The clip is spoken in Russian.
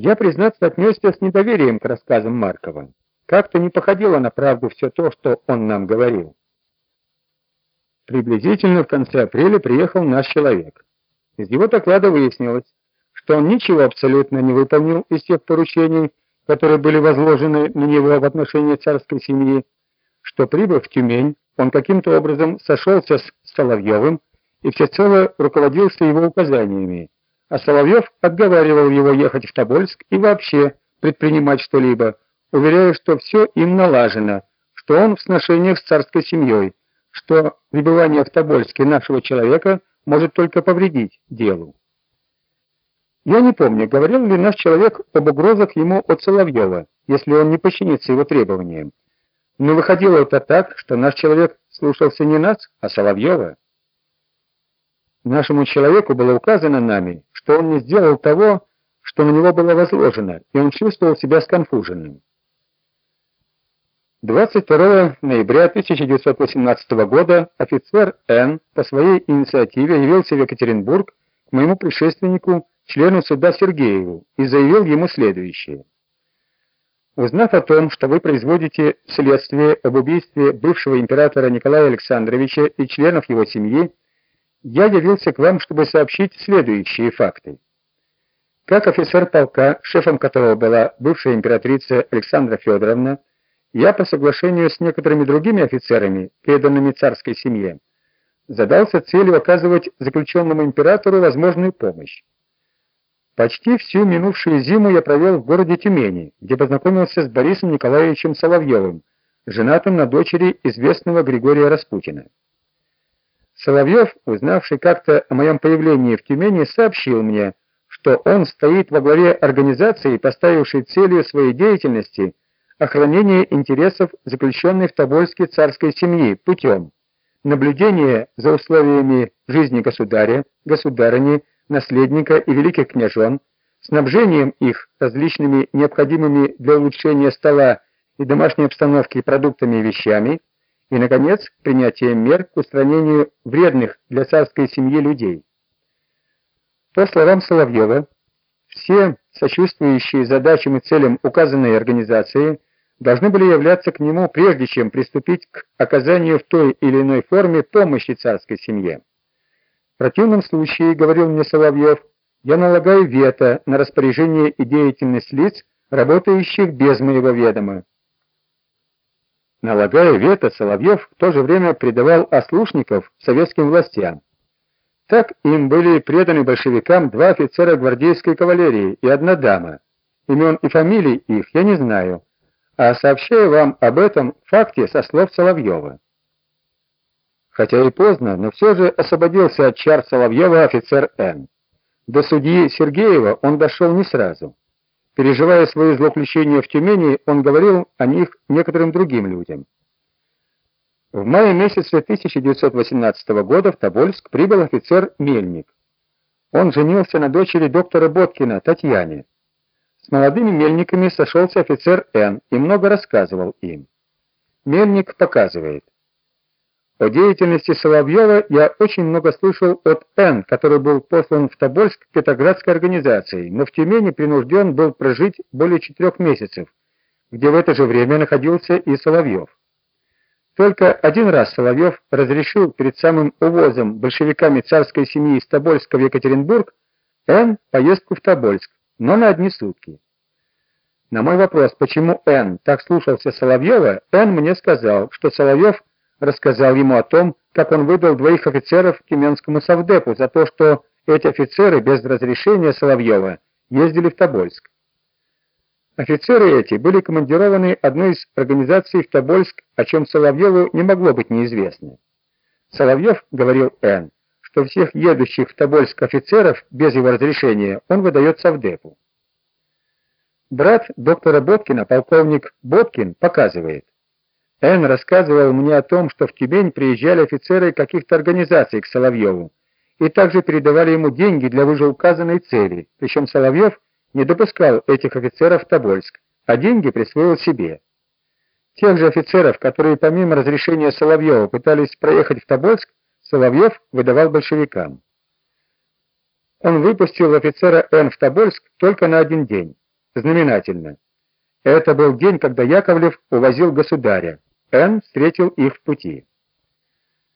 Я, признаться, отнесся с недоверием к рассказам Маркова. Как-то не походило на правду все то, что он нам говорил. Приблизительно в конце апреля приехал наш человек. Из его доклада выяснилось, что он ничего абсолютно не выполнил из тех поручений, которые были возложены на него в отношении царской семьи, что, прибыв в Тюмень, он каким-то образом сошелся с Соловьевым и всецело руководился его указаниями, а Соловьев отговаривал его ехать в Тобольск и вообще предпринимать что-либо, уверяя, что все им налажено, что он в сношениях с царской семьей, что пребывание в Тобольске нашего человека может только повредить делу. Я не помню, говорил ли наш человек об угрозах ему от Соловьева, если он не подчинится его требованиям. Но выходило это так, что наш человек слушался не нас, а Соловьева. Нашему человеку было указано нами, что он не сделал того, что на него было возложено, и он чувствовал себя сконфуженным. 22 ноября 1918 года офицер Н по своей инициативе явился в Екатеринбург к моему предшественнику члену суда Сергееву и заявил ему следующее: Узнав о том, что вы производите следствие об убийстве бывшего императора Николая Александровича и членов его семьи, я явился к вам, чтобы сообщить следующие факты. Как офицер полка, шефом которого была бывшая императрица Александра Федоровна, я по соглашению с некоторыми другими офицерами, преданными царской семье, задался целью оказывать заключенному императору возможную помощь. Почти всю минувшую зиму я провел в городе Тюмени, где познакомился с Борисом Николаевичем Соловьевым, женатым на дочери известного Григория Распутина. Соловьев, узнавший как-то о моем появлении в Тюмени, сообщил мне, что он стоит во главе организации, поставившей целью своей деятельности охранение интересов заключенной в Тобольске царской семьи путем наблюдения за условиями жизни государя, государыни, наследника и великих княжон, снабжением их различными необходимыми для улучшения стола и домашней обстановки продуктами и вещами, и, наконец, принятием мер к устранению вредных для царской семьи людей. По словам Соловьева, все сочувствующие задачам и целям указанной организации должны были являться к нему прежде чем приступить к оказанию в той или иной форме помощи царской семье. В противном случае, говорил мне Соловьев, я налагаю вето на распоряжение и деятельность лиц, работающих без моего ведома. Налагая вето, Соловьев в то же время предавал ослушников советским властям. Так им были преданы большевикам два офицера гвардейской кавалерии и одна дама. Имен и фамилий их я не знаю, а сообщаю вам об этом факте со слов Соловьева. Хотя и поздно, но все же освободился от чар Соловьева офицер Н. До судьи Сергеева он дошел не сразу. Переживая свои злоключения в Тюмени, он говорил о них некоторым другим людям. В мае месяце 1918 года в Тобольск прибыл офицер Мельник. Он женился на дочери доктора Боткина, Татьяне. С молодыми мельниками сошелся офицер Н и много рассказывал им. Мельник показывает: о деятельности Соловьева я очень много слышал от Н, который был послан в Тобольск Петроградской организацией, но в Тюмени принужден был прожить более четырех месяцев, где в это же время находился и Соловьев. Только один раз Соловьев разрешил перед самым увозом большевиками царской семьи из Тобольска в Екатеринбург Н поездку в Тобольск, но на одни сутки. На мой вопрос, почему Н так слушался Соловьева, Н мне сказал, что Соловьев рассказал ему о том, как он выдал двоих офицеров Тюменскому совдепу за то, что эти офицеры без разрешения Соловьева ездили в Тобольск. Офицеры эти были командированы одной из организаций в Тобольск, о чем Соловьеву не могло быть неизвестно. Соловьев говорил Н, что всех едущих в Тобольск офицеров без его разрешения он выдает совдепу. Брат доктора Боткина, полковник Боткин, показывает, Н рассказывал мне о том, что в Тюмень приезжали офицеры каких-то организаций к Соловьеву и также передавали ему деньги для вышеуказанной цели, причем Соловьев не допускал этих офицеров в Тобольск, а деньги присвоил себе. Тех же офицеров, которые помимо разрешения Соловьева пытались проехать в Тобольск, Соловьев выдавал большевикам. Он выпустил офицера Н в Тобольск только на один день. Знаменательно. Это был день, когда Яковлев увозил государя. Н. встретил их в пути.